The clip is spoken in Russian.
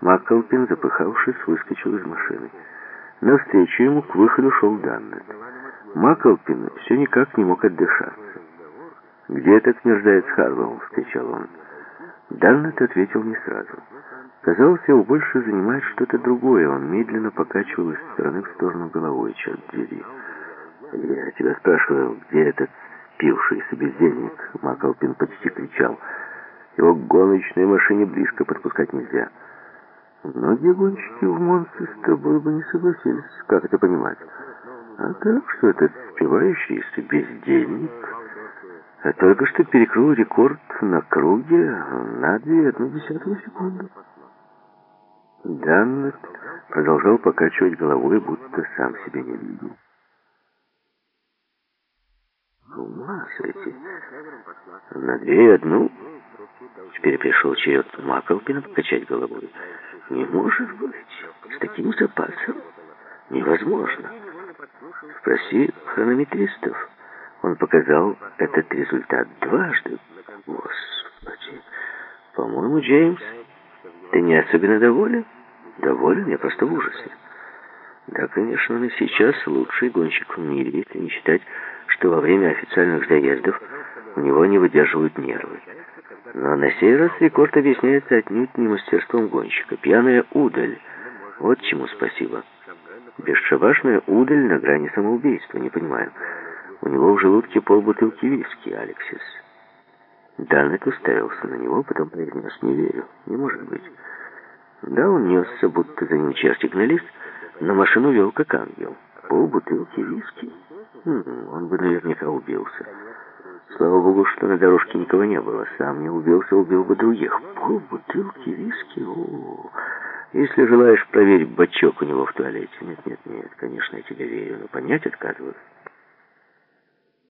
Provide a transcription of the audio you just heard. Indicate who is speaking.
Speaker 1: Макколпин, запыхавшись, выскочил из машины. Навстречу ему к выходу шел Даннет. Макколпин все никак не мог отдышаться. «Где этот мерзавец Харлоу?» — встречал он. Даннет ответил не сразу. Казалось, его больше занимает что-то другое. Он медленно покачивал из стороны в сторону головой, черт дери. «Я тебя спрашиваю, где этот спившийся бездельник?» Макалпин почти кричал. «Его к гоночной машине близко подпускать нельзя». Многие гонщики в Монсе с тобой бы не согласились. Как это понимать? А так, что этот спивающийся бездельник а только что перекрыл рекорд на круге на одну десятую секунду. Даннет продолжал покачивать головой, будто сам себя не видел. Ума сойти. На две и одну. Теперь пришел черед Маковкина покачать головой. Не может быть. С таким запасом невозможно. Спроси хронометристов. Он показал этот результат дважды. Господи. По-моему, Джеймс, ты не особенно доволен? Доволен? Я просто в ужасе. Да, конечно, он и сейчас лучший гонщик в мире, если не считать, что во время официальных заездов у него не выдерживают нервы. Но на сей раз рекорд объясняется отнюдь не мастерством гонщика. Пьяная удаль. Вот чему спасибо. Бесшабашная удаль на грани самоубийства, не понимаю. У него в желудке полбутылки виски, Алексис. Данет уставился на него, потом произнес, не верю, не может быть. Да, он несся, будто за ним черти гнались, но машину вел как ангел. Полбутылки виски? Хм, он бы наверняка убился. Слава богу, что на дорожке никого не было. Сам не убился, убил бы других. Полбутылки виски? О, если желаешь проверить бачок у него в туалете. Нет, нет, нет, конечно, я тебе верю, но понять отказываюсь.